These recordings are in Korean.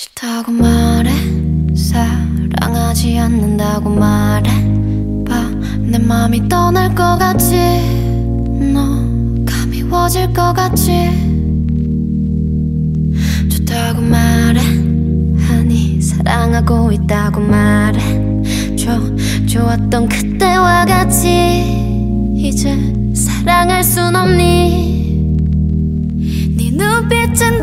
싫다고 말해. 사랑하지 않는다고 말해. 봐내 맘이 떠날 것 같지. 너 가 미워질 것 같지. 좋다고 말해. 아니 사랑하고 있다고 말해. 좋, 좋았던 그때와 같이 이제 사랑할 순 없니? 네 눈빛은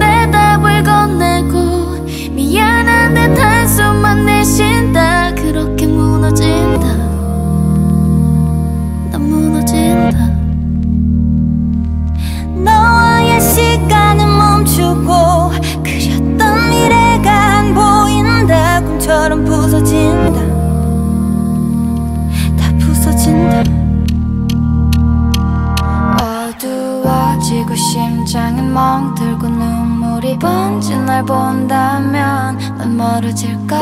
심장이 멍들고 눈물이 번진 날 본다면 난 멀어질까?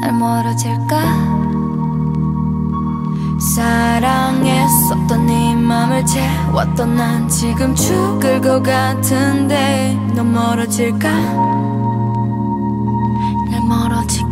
날 멀어질까? 사랑했었던 네 맘을 채웠던 난 지금 죽을 것 같은데 넌 멀어질까? 날 멀어질까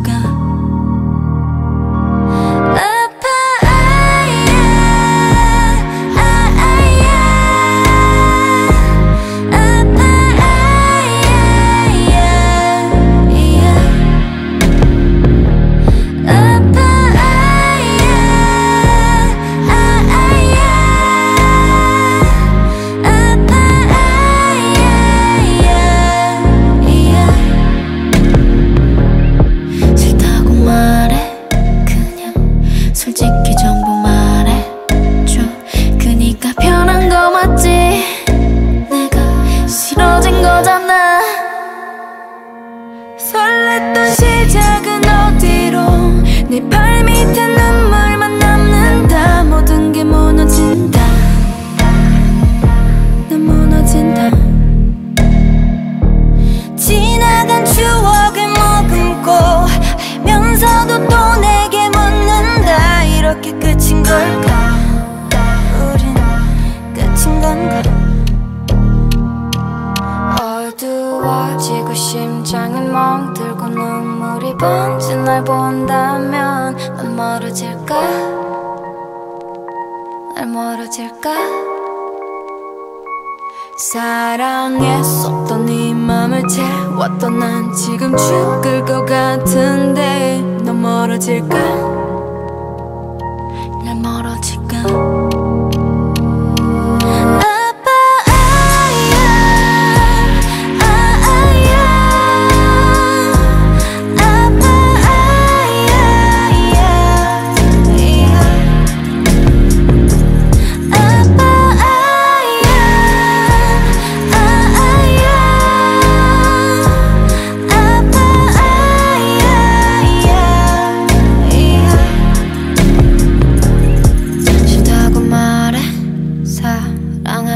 걸까? 우린 끝인 건가? 어두워지고 심장은 멍들고 눈물이 번진 날 본다면 난 멀어질까? 날 멀어질까? 사랑했었던 네 맘을 채웠던 난 지금 죽을 것 같은데 넌 멀어질까? 날 멀어질까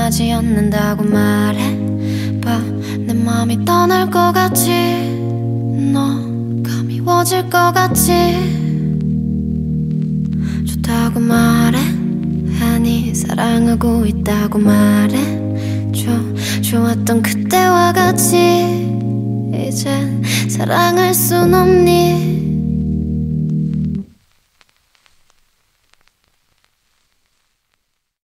사랑하지 않는다고 말해 봐 내 맘이 떠날 것 같지 너 가 미워질 것 같지 좋다고 말해. 아니 사랑하고 있다고 말해. 좋, 좋았던 그때와 같이 이젠 사랑할 순 없니